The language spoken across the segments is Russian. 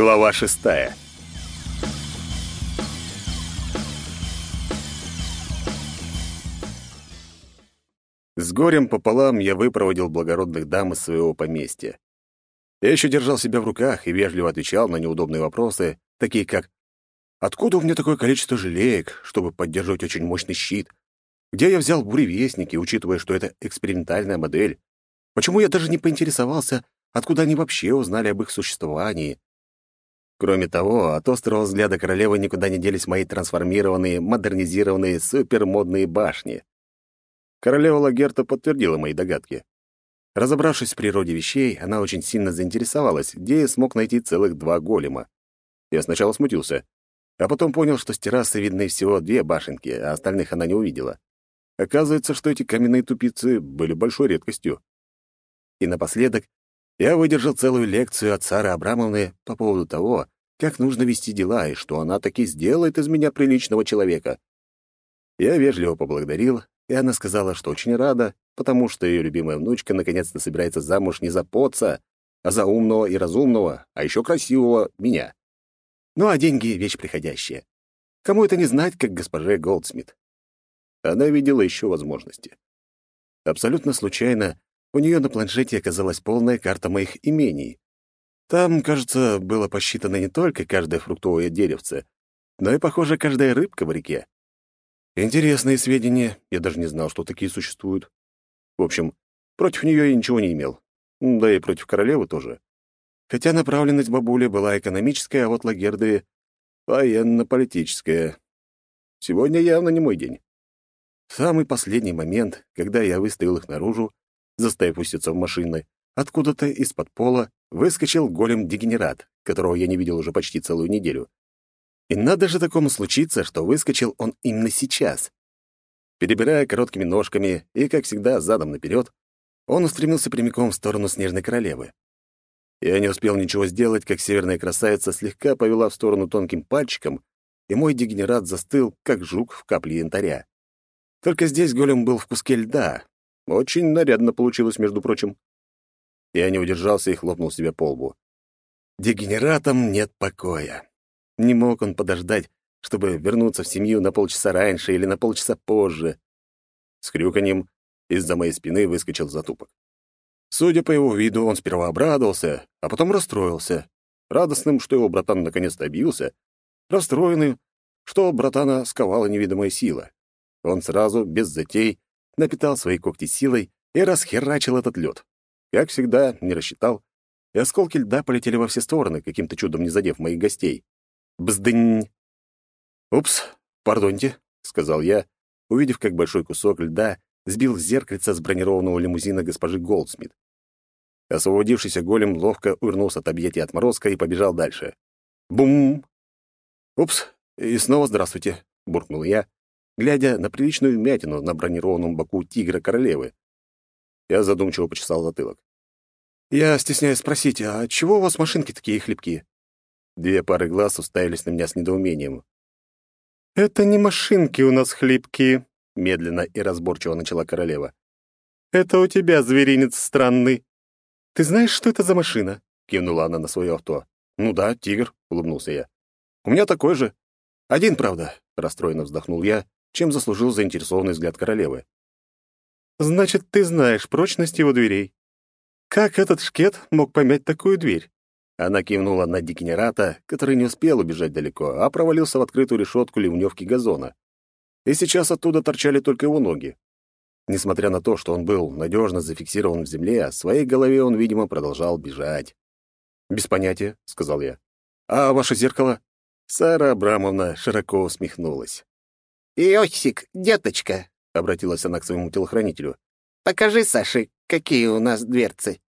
Глава шестая. С горем пополам я выпроводил благородных дам из своего поместья. Я еще держал себя в руках и вежливо отвечал на неудобные вопросы, такие как «Откуда у меня такое количество желеек, чтобы поддерживать очень мощный щит? Где я взял буревестники, учитывая, что это экспериментальная модель? Почему я даже не поинтересовался, откуда они вообще узнали об их существовании?» Кроме того, от острого взгляда королевы никуда не делись мои трансформированные, модернизированные, супермодные башни. Королева Лагерта подтвердила мои догадки. Разобравшись в природе вещей, она очень сильно заинтересовалась, где я смог найти целых два голема. Я сначала смутился, а потом понял, что с террасы видны всего две башенки, а остальных она не увидела. Оказывается, что эти каменные тупицы были большой редкостью. И напоследок я выдержал целую лекцию от Сары Абрамовны по поводу того, как нужно вести дела и что она таки сделает из меня приличного человека. Я вежливо поблагодарил, и она сказала, что очень рада, потому что ее любимая внучка наконец-то собирается замуж не за поца, а за умного и разумного, а еще красивого меня. Ну а деньги — вещь приходящая. Кому это не знать, как госпоже Голдсмит? Она видела еще возможности. Абсолютно случайно у нее на планшете оказалась полная карта моих имений. Там, кажется, было посчитано не только каждое фруктовое деревце, но и, похоже, каждая рыбка в реке. Интересные сведения, я даже не знал, что такие существуют. В общем, против нее я ничего не имел. Да и против королевы тоже. Хотя направленность бабули была экономическая, а вот Лагерды — военно-политическая. Сегодня явно не мой день. В самый последний момент, когда я выставил их наружу, заставив пуститься в машины, откуда-то из-под пола выскочил голем-дегенерат, которого я не видел уже почти целую неделю. И надо же такому случиться, что выскочил он именно сейчас. Перебирая короткими ножками и, как всегда, задом наперед, он устремился прямиком в сторону Снежной Королевы. Я не успел ничего сделать, как северная красавица слегка повела в сторону тонким пальчиком, и мой дегенерат застыл, как жук в капле янтаря. Только здесь голем был в куске льда. Очень нарядно получилось, между прочим. Я не удержался и хлопнул себя по лбу. Дегенератам нет покоя. Не мог он подождать, чтобы вернуться в семью на полчаса раньше или на полчаса позже. С хрюканьем из-за моей спины выскочил затупок. Судя по его виду, он сперва обрадовался, а потом расстроился. Радостным, что его братан наконец-то объявился, расстроенным, что братана сковала невидимая сила. Он сразу, без затей, напитал свои когти силой и расхерачил этот лед. Как всегда, не рассчитал, и осколки льда полетели во все стороны, каким-то чудом не задев моих гостей. Бздынь. «Упс, пардоньте», — сказал я, увидев, как большой кусок льда сбил зеркальце с бронированного лимузина госпожи Голдсмит. Освободившийся голем ловко увернулся от объятия отморозка и побежал дальше. Бум! «Упс, и снова здравствуйте», — буркнул я, глядя на приличную вмятину на бронированном боку тигра-королевы. Я задумчиво почесал затылок. «Я стесняюсь спросить, а чего у вас машинки такие хлипкие?» Две пары глаз уставились на меня с недоумением. «Это не машинки у нас хлипкие», — медленно и разборчиво начала королева. «Это у тебя зверинец странный. Ты знаешь, что это за машина?» — кивнула она на свое авто. «Ну да, тигр», — улыбнулся я. «У меня такой же. Один, правда», — расстроенно вздохнул я, чем заслужил заинтересованный взгляд королевы. «Значит, ты знаешь прочность его дверей. Как этот шкет мог помять такую дверь?» Она кивнула на дегенерата, который не успел убежать далеко, а провалился в открытую решетку ливневки газона. И сейчас оттуда торчали только его ноги. Несмотря на то, что он был надежно зафиксирован в земле, в своей голове он, видимо, продолжал бежать. «Без понятия», — сказал я. «А ваше зеркало?» Сара Абрамовна широко усмехнулась. «Иосик, деточка», — обратилась она к своему телохранителю. «Покажи Саше, какие у нас дверцы».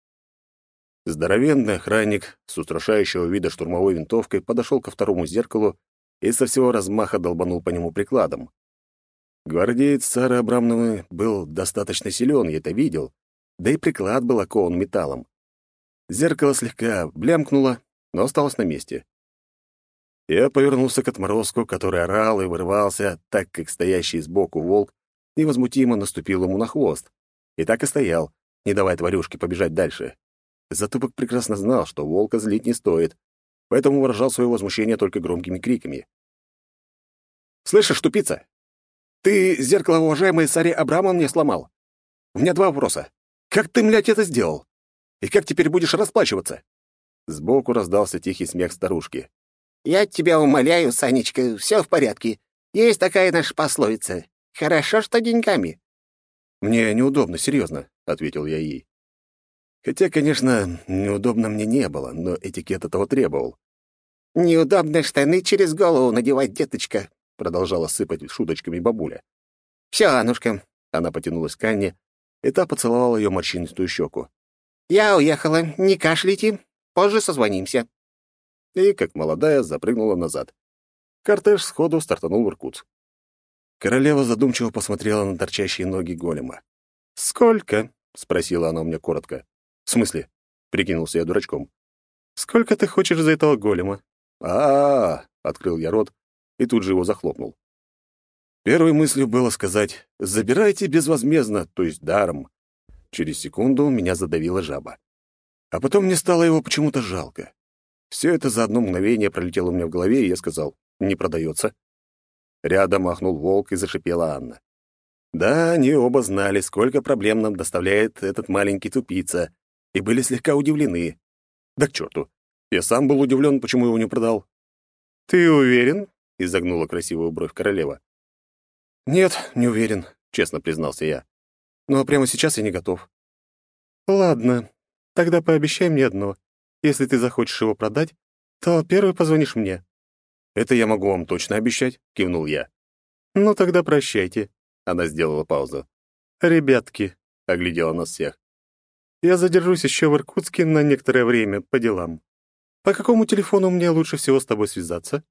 Здоровенный охранник с устрашающего вида штурмовой винтовкой подошел ко второму зеркалу и со всего размаха долбанул по нему прикладом. Гвардеец Сары Абрамовны был достаточно силен, я это видел, да и приклад был окован металлом. Зеркало слегка блямкнуло, но осталось на месте. Я повернулся к отморозку, который орал и вырывался, так как стоящий сбоку волк невозмутимо наступил ему на хвост. И так и стоял, не давая тварюшке побежать дальше. Затупок прекрасно знал, что волка злить не стоит. поэтому выражал свое возмущение только громкими криками. «Слышишь, тупица? Ты зеркало уважаемой Саре Абрамовны мне сломал. У меня два вопроса. Как ты, млядь, это сделал? И как теперь будешь расплачиваться?» Сбоку раздался тихий смех старушки. «Я тебя умоляю, Санечка, все в порядке. Есть такая наша пословица. Хорошо, что деньгами». «Мне неудобно, серьезно», — ответил я ей. Хотя, конечно, неудобно мне не было, но этикет этого требовал. «Неудобно штаны через голову надевать, деточка», — продолжала сыпать шуточками бабуля. «Все, Анушка», — она потянулась к Анне, и та поцеловала ее морщинистую щеку. «Я уехала, не кашляйте, позже созвонимся». И, как молодая, запрыгнула назад. Кортеж сходу стартанул в Иркутск. Королева задумчиво посмотрела на торчащие ноги голема. «Сколько?» — спросила она у меня коротко. «В смысле?» — прикинулся я дурачком. «Сколько ты хочешь за этого голема?» а, -а, -а открыл я рот и тут же его захлопнул. Первой мыслью было сказать «забирайте безвозмездно», то есть даром. Через секунду меня задавила жаба. А потом мне стало его почему-то жалко. Все это за одно мгновение пролетело у меня в голове, и я сказал «не продается». Рядом махнул волк и зашипела Анна. Да, они оба знали, сколько проблем нам доставляет этот маленький тупица, и были слегка удивлены. Да к черту. Я сам был удивлен, почему его не продал. «Ты уверен?» — изогнула красивую бровь королева. «Нет, не уверен», — честно признался я. «Но прямо сейчас я не готов». «Ладно, тогда пообещай мне одно. Если ты захочешь его продать, то первый позвонишь мне». «Это я могу вам точно обещать», — кивнул я. «Ну тогда прощайте», — она сделала паузу. «Ребятки», — оглядела нас всех. Я задержусь еще в Иркутске на некоторое время по делам. По какому телефону мне лучше всего с тобой связаться?»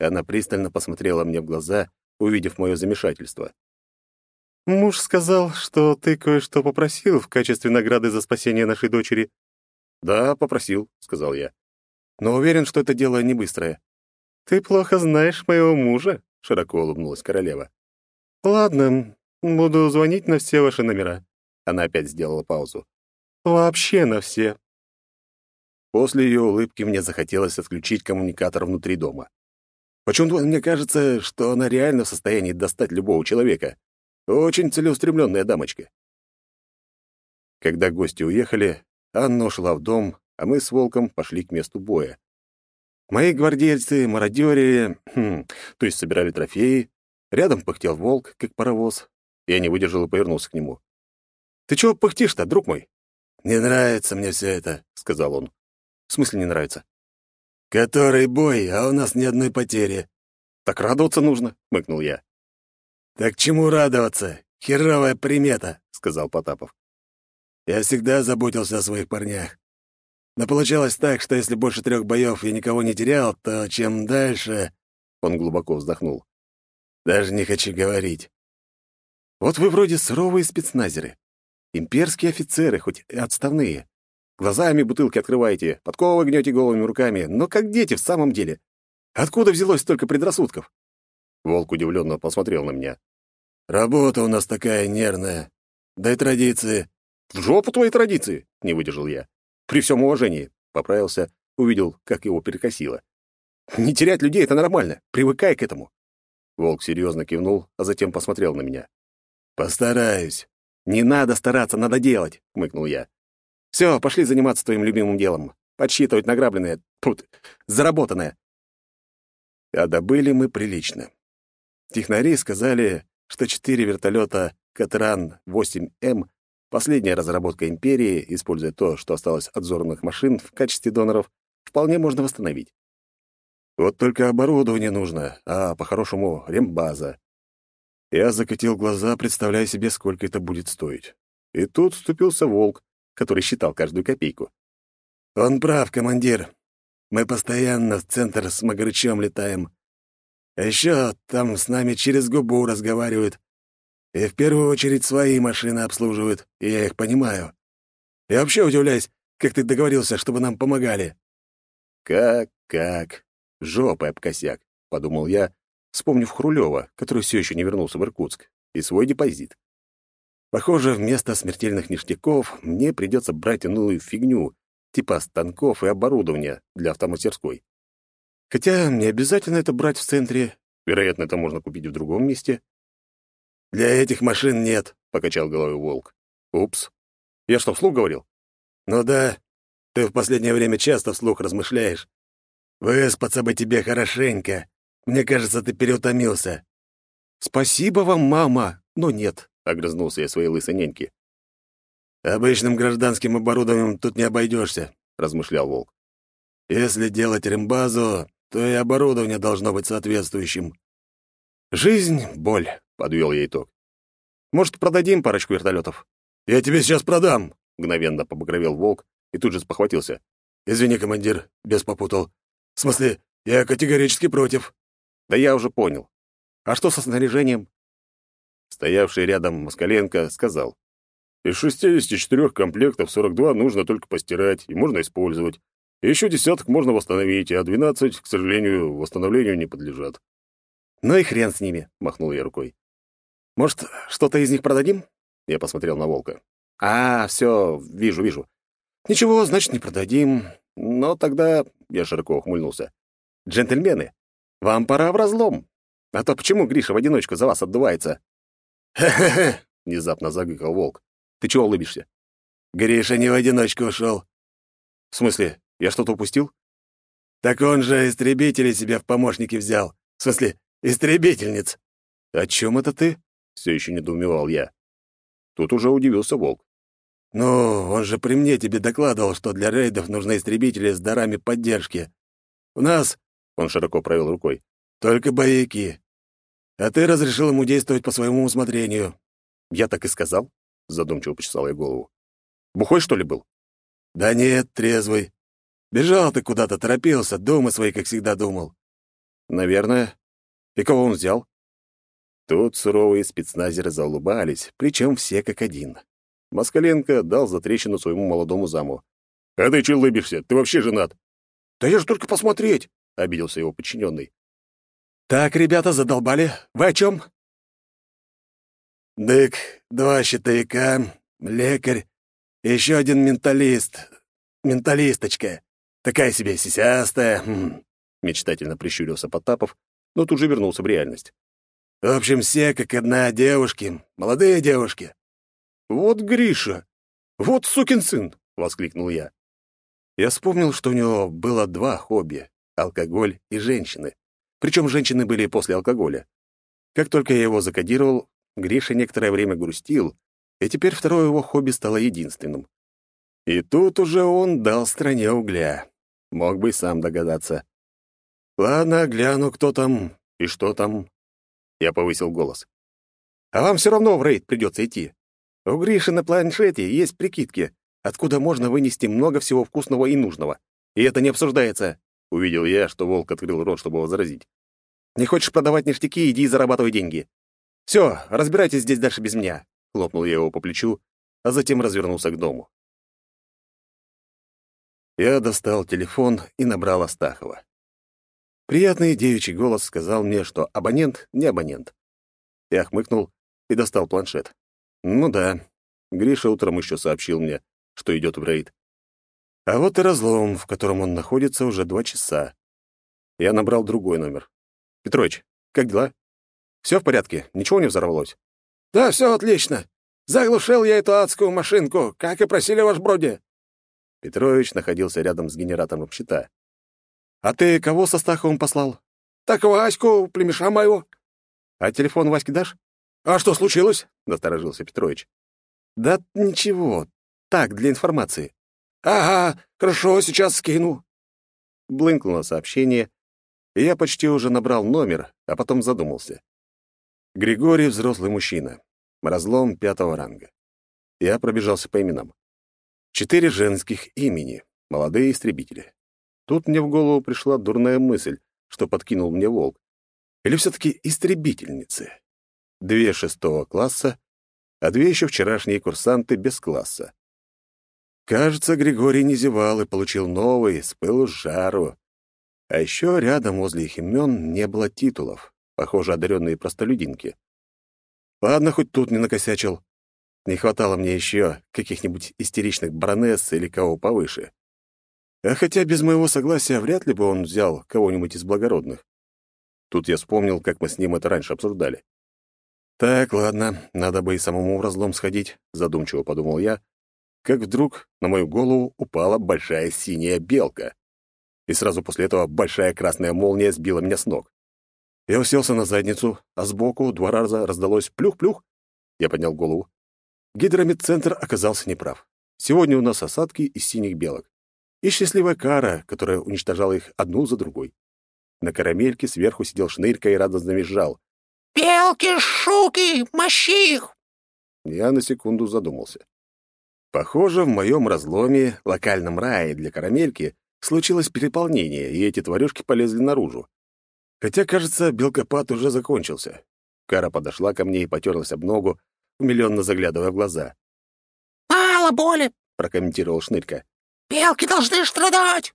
Она пристально посмотрела мне в глаза, увидев мое замешательство. «Муж сказал, что ты кое-что попросил в качестве награды за спасение нашей дочери». «Да, попросил», — сказал я. «Но уверен, что это дело не быстрое». «Ты плохо знаешь моего мужа», — широко улыбнулась королева. «Ладно, буду звонить на все ваши номера». Она опять сделала паузу. Вообще на все. После ее улыбки мне захотелось отключить коммуникатор внутри дома. Почему-то мне кажется, что она реально в состоянии достать любого человека. Очень целеустремленная дамочка. Когда гости уехали, Анна ушла в дом, а мы с Волком пошли к месту боя. Мои гвардейцы мародерили, хм, то есть собирали трофеи. Рядом пыхтел волк, как паровоз. Я не выдержал и повернулся к нему. «Ты чего пыхтишь-то, друг мой?» «Не нравится мне все это», — сказал он. «В смысле не нравится?» «Который бой, а у нас ни одной потери». «Так радоваться нужно», — мыкнул я. «Так чему радоваться? Херовая примета», — сказал Потапов. «Я всегда заботился о своих парнях. Но получалось так, что если больше трех боев я никого не терял, то чем дальше...» Он глубоко вздохнул. «Даже не хочу говорить». «Вот вы вроде суровые спецназеры. Имперские офицеры, хоть и отставные. Глазами бутылки открываете, подковы гнете голыми руками, но как дети в самом деле. Откуда взялось столько предрассудков?» Волк удивленно посмотрел на меня. «Работа у нас такая нервная. Да и традиции». «В жопу твои традиции!» — не выдержал я. «При всем уважении», — поправился, увидел, как его перекосило. «Не терять людей — это нормально. Привыкай к этому». Волк серьезно кивнул, а затем посмотрел на меня. «Постараюсь. «Не надо стараться, надо делать», — хмыкнул я. «Все, пошли заниматься твоим любимым делом. Подсчитывать награбленное, тут, заработанное». А добыли мы прилично. Технари сказали, что четыре вертолета «Катран-8М» — последняя разработка империи, используя то, что осталось от взорванных машин в качестве доноров, вполне можно восстановить. Вот только оборудование нужно, а, по-хорошему, рембаза. Я закатил глаза, представляя себе, сколько это будет стоить. И тут вступился волк, который считал каждую копейку. «Он прав, командир. Мы постоянно в центр с Магарычем летаем. А еще там с нами через губу разговаривают. И в первую очередь свои машины обслуживают, и я их понимаю. Я вообще удивляюсь, как ты договорился, чтобы нам помогали». «Как-как? Жопой об косяк», — подумал я, вспомнив Хрулева, который все еще не вернулся в Иркутск, и свой депозит. Похоже, вместо смертельных ништяков мне придется брать иную фигню, типа станков и оборудования для автомастерской. Хотя не обязательно это брать в центре. Вероятно, это можно купить в другом месте. «Для этих машин нет», — покачал головой Волк. «Упс. Я что, вслух говорил?» «Ну да. Ты в последнее время часто вслух размышляешь. Выспаться бы тебе хорошенько. Мне кажется, ты переутомился». «Спасибо вам, мама, но нет», — огрызнулся я своей лысой няньки. «Обычным гражданским оборудованием тут не обойдешься», — размышлял Волк. «Если делать рембазу, то и оборудование должно быть соответствующим». «Жизнь — боль», — подвел я итог. «Может, продадим парочку вертолетов?» «Я тебе сейчас продам», — мгновенно побагровел Волк и тут же спохватился. «Извини, командир, без попутал. В смысле, я категорически против». «Да я уже понял. А что со снаряжением?» Стоявший рядом Москаленко сказал. Из 64 комплектов 42 нужно только постирать, и можно использовать. Еще десяток можно восстановить, а 12, к сожалению, восстановлению не подлежат. «Ну и хрен с ними», — махнул я рукой. «Может, что-то из них продадим?» Я посмотрел на Волка. «А, все, вижу, вижу. Ничего, значит, не продадим. Но тогда...» — я широко ухмыльнулся. «Джентльмены, вам пора в разлом. А то почему Гриша в одиночку за вас отдувается?» «Хе-хе-хе!» — внезапно загыкал Волк. Ты чего улыбишься?» «Гриша не в одиночку ушел». «В смысле, я что-то упустил?» «Так он же истребителей себя в помощники взял. В смысле, истребительниц». «О чем это ты?» — все еще недоумевал я. Тут уже удивился Волк. «Ну, он же при мне тебе докладывал, что для рейдов нужны истребители с дарами поддержки. У нас, — он широко провел рукой, — только боевики. А ты разрешил ему действовать по своему усмотрению». «Я так и сказал?» задумчиво почесал я голову. Бухой, что ли, был? Да нет, трезвый. Бежал ты куда-то, торопился, дома свои, как всегда, думал. Наверное. И кого он взял? Тут суровые спецназеры заулыбались, причем все как один. Москаленко дал затрещину своему молодому заму. «А ты че улыбишься? Ты вообще женат?» «Да я же только посмотреть!» — обиделся его подчиненный. «Так, ребята, задолбали. Вы о чем?» «Дык, два щитовика, лекарь, еще один менталист. Менталисточка. Такая себе сисястая». Хм. Мечтательно прищурился Потапов, но тут же вернулся в реальность. «В общем, все как одна девушки, молодые девушки». «Вот Гриша! Вот сукин сын!» — воскликнул я. Я вспомнил, что у него было два хобби — алкоголь и женщины. Причем женщины были после алкоголя. Как только я его закодировал, Гриша некоторое время грустил, и теперь второе его хобби стало единственным. И тут уже он дал стране угля. Мог бы и сам догадаться. «Ладно, гляну, кто там и что там». Я повысил голос. «А вам все равно в рейд придется идти. У Гриши на планшете есть прикидки, откуда можно вынести много всего вкусного и нужного. И это не обсуждается». Увидел я, что волк открыл рот, чтобы возразить. «Не хочешь продавать ништяки, иди и зарабатывай деньги. «Все, разбирайтесь здесь дальше без меня», — хлопнул я его по плечу, а затем развернулся к дому. Я достал телефон и набрал Астахова. Приятный девичий голос сказал мне, что абонент не абонент. Я хмыкнул и достал планшет. Ну да, Гриша утром еще сообщил мне, что идет в рейд. А вот и разлом, в котором он находится уже два часа. Я набрал другой номер. «Петрович, как дела?» Все в порядке? Ничего не взорвалось?» «Да, все отлично. Заглушил я эту адскую машинку, как и просили ваш броди». Петрович находился рядом с генератором щита. «А ты кого со Стаховым послал?» «Так Ваську, племеша моего». «А телефон Ваське дашь?» «А что случилось?» — насторожился Петрович. «Да ничего. Так, для информации». «Ага, хорошо, сейчас скину». Блынкнуло сообщение, и я почти уже набрал номер, а потом задумался. Григорий — взрослый мужчина. Разлом пятого ранга. Я пробежался по именам. Четыре женских имени, молодые истребители. Тут мне в голову пришла дурная мысль, что подкинул мне волк. Или все-таки истребительницы. Две шестого класса, а две еще вчерашние курсанты без класса. Кажется, Григорий не зевал и получил новый, с пылу с жару. А еще рядом возле их имен не было титулов похоже, одаренные простолюдинки. Ладно, хоть тут не накосячил. Не хватало мне еще каких-нибудь истеричных баронесс или кого повыше. А хотя без моего согласия вряд ли бы он взял кого-нибудь из благородных. Тут я вспомнил, как мы с ним это раньше обсуждали. «Так, ладно, надо бы и самому в разлом сходить», — задумчиво подумал я, как вдруг на мою голову упала большая синяя белка. И сразу после этого большая красная молния сбила меня с ног. Я уселся на задницу, а сбоку два раза раздалось плюх-плюх. Я поднял голову. Гидромедцентр оказался неправ. Сегодня у нас осадки из синих белок. И счастливая кара, которая уничтожала их одну за другой. На карамельке сверху сидел шнырька и радостно визжал. «Белки, шуки, мощи их!» Я на секунду задумался. Похоже, в моем разломе, локальном рае для карамельки, случилось переполнение, и эти тварюшки полезли наружу. Хотя, кажется, белкопад уже закончился. Кара подошла ко мне и потерлась об ногу, умилённо заглядывая в глаза. «Мало боли!» — прокомментировал Шнырька. «Белки должны страдать!»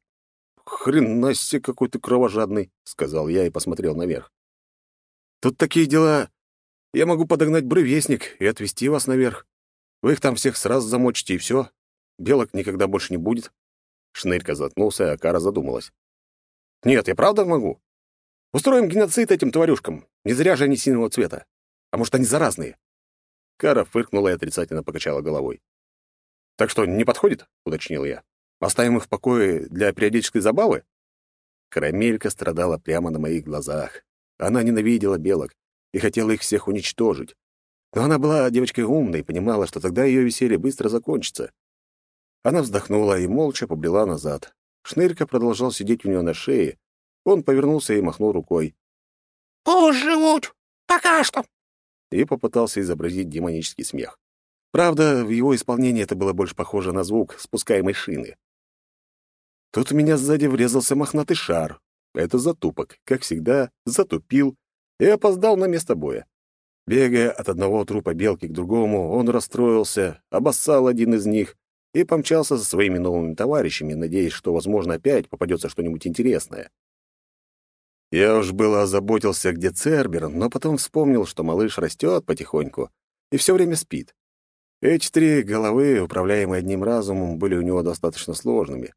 «Хрена себе какой то кровожадный!» — сказал я и посмотрел наверх. «Тут такие дела. Я могу подогнать бревестник и отвезти вас наверх. Вы их там всех сразу замочите, и все. Белок никогда больше не будет». Шнырька заткнулся, а Кара задумалась. «Нет, я правда могу. Устроим геноцид этим тварюшкам. Не зря же они синего цвета. А может, они заразные?» Кара фыркнула и отрицательно покачала головой. «Так что, не подходит?» — уточнил я. «Оставим их в покое для периодической забавы?» Карамелька страдала прямо на моих глазах. Она ненавидела белок и хотела их всех уничтожить. Но она была девочкой умной и понимала, что тогда ее веселье быстро закончится. Она вздохнула и молча побрела назад. Шнырька продолжал сидеть у нее на шее. Он повернулся и махнул рукой. «Пусть живут! Пока что!» И попытался изобразить демонический смех. Правда, в его исполнении это было больше похоже на звук спускаемой шины. Тут у меня сзади врезался мохнатый шар. Это затупок, как всегда, затупил и опоздал на место боя. Бегая от одного трупа белки к другому, он расстроился, обоссал один из них и помчался за своими новыми товарищами, надеясь, что, возможно, опять попадется что-нибудь интересное. Я уж было озаботился, где Цербер, но потом вспомнил, что малыш растет потихоньку и все время спит. Эти три головы, управляемые одним разумом, были у него достаточно сложными.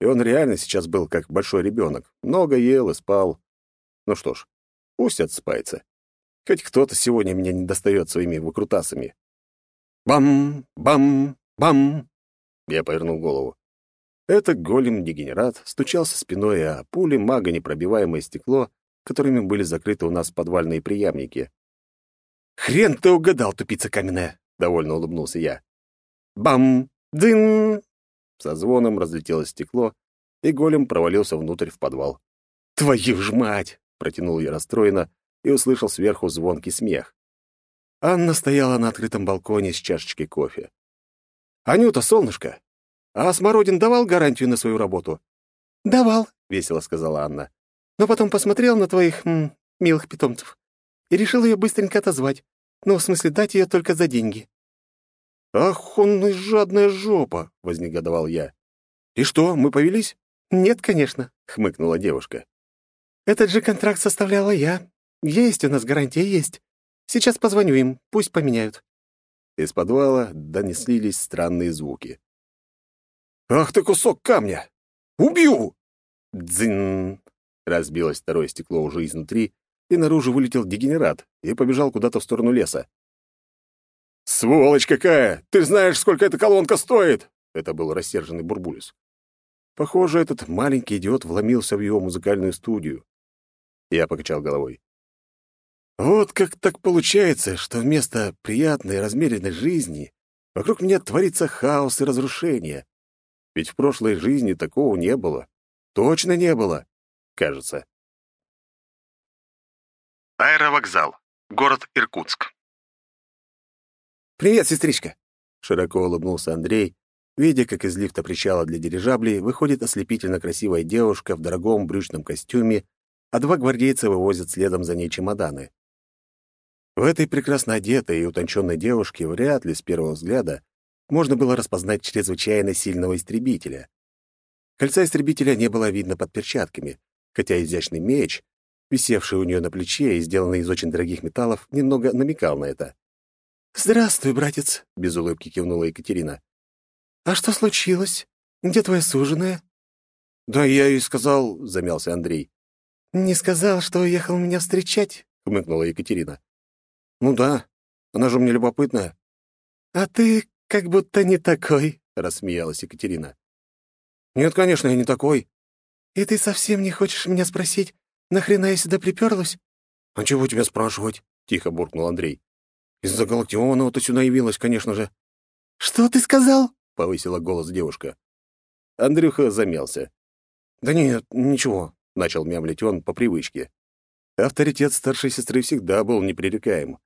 И он реально сейчас был как большой ребенок. Много ел и спал. Ну что ж, пусть отспается. Хоть кто-то сегодня меня не достает своими выкрутасами. Бам! Бам! Бам! Я повернул голову. Это голем-дегенерат стучался спиной о пули мага непробиваемое стекло, которыми были закрыты у нас подвальные приямники. «Хрен ты угадал, тупица каменная!» — довольно улыбнулся я. «Бам! Дын!» Со звоном разлетелось стекло, и голем провалился внутрь в подвал. «Твою ж мать!» — протянул я расстроенно, и услышал сверху звонкий смех. Анна стояла на открытом балконе с чашечкой кофе. «Анюта, солнышко, а Смородин давал гарантию на свою работу?» «Давал», — весело сказала Анна. «Но потом посмотрел на твоих м, милых питомцев и решил ее быстренько отозвать. Ну, в смысле, дать ее только за деньги». «Ах, он и жадная жопа!» — вознегодовал я. «И что, мы повелись?» «Нет, конечно», — хмыкнула девушка. «Этот же контракт составляла я. Есть у нас гарантия, есть. Сейчас позвоню им, пусть поменяют». Из подвала донеслись странные звуки. «Ах ты кусок камня! Убью!» «Дзин!» Разбилось второе стекло уже изнутри, и наружу вылетел дегенерат и побежал куда-то в сторону леса. «Сволочь какая! Ты знаешь, сколько эта колонка стоит!» Это был рассерженный Бурбулис. Похоже, этот маленький идиот вломился в его музыкальную студию. Я покачал головой. Вот как так получается, что вместо приятной размеренной жизни вокруг меня творится хаос и разрушение. Ведь в прошлой жизни такого не было. Точно не было, кажется. Аэровокзал. Город Иркутск. «Привет, сестричка!» — широко улыбнулся Андрей, видя, как из лифта причала для дирижаблей выходит ослепительно красивая девушка в дорогом брючном костюме, а два гвардейца вывозят следом за ней чемоданы. В этой прекрасно одетой и утонченной девушке вряд ли с первого взгляда можно было распознать чрезвычайно сильного истребителя. Кольца истребителя не было видно под перчатками, хотя изящный меч, висевший у нее на плече и сделанный из очень дорогих металлов, немного намекал на это. «Здравствуй, братец», — без улыбки кивнула Екатерина. «А что случилось? Где твоя суженая?» «Да я и сказал», — замялся Андрей. «Не сказал, что уехал меня встречать?» — хмыкнула Екатерина. «Ну да, она же мне любопытная». «А ты как будто не такой», — рассмеялась Екатерина. «Нет, конечно, я не такой». «И ты совсем не хочешь меня спросить, нахрена я сюда приперлась?» «А чего тебя спрашивать?» — тихо буркнул Андрей. «Из-за Галактионова ты сюда явилась, конечно же». «Что ты сказал?» — повысила голос девушка. Андрюха замялся. «Да нет, ничего», — начал мямлить он по привычке. Авторитет старшей сестры всегда был непререкаем.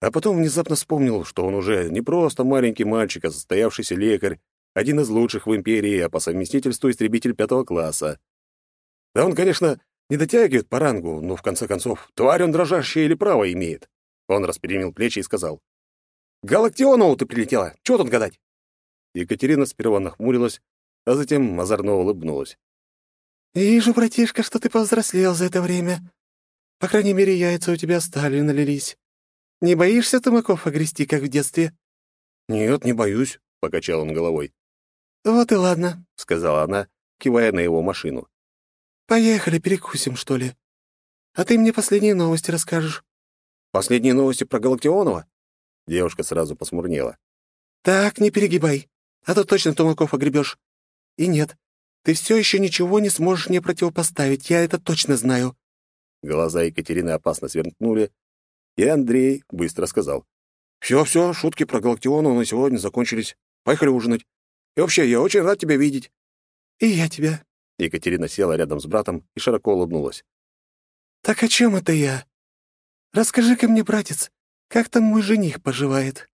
А потом внезапно вспомнил, что он уже не просто маленький мальчик, а состоявшийся лекарь, один из лучших в империи, а по совместительству истребитель пятого класса. Да он, конечно, не дотягивает по рангу, но, в конце концов, тварь он дрожащая или право имеет. Он распрямил плечи и сказал. «Галактионову ты прилетела! Чего тут гадать?» Екатерина сперва нахмурилась, а затем озорно улыбнулась. «Вижу, братишка, что ты повзрослел за это время. По крайней мере, яйца у тебя стали налились. Не боишься тумаков огрести, как в детстве?» «Нет, не боюсь», — покачал он головой. «Вот и ладно», — сказала она, кивая на его машину. «Поехали, перекусим, что ли? А ты мне последние новости расскажешь». «Последние новости про Галактионова?» Девушка сразу посмурнела. «Так, не перегибай, а то точно тумаков огребешь. И нет, ты все еще ничего не сможешь мне противопоставить, я это точно знаю». Глаза Екатерины опасно сверкнули, и Андрей быстро сказал. «Все-все, шутки про Галактиону на сегодня закончились. Поехали ужинать. И вообще, я очень рад тебя видеть». «И я тебя». Екатерина села рядом с братом и широко улыбнулась. «Так о чем это я? Расскажи-ка мне, братец, как там мой жених поживает?»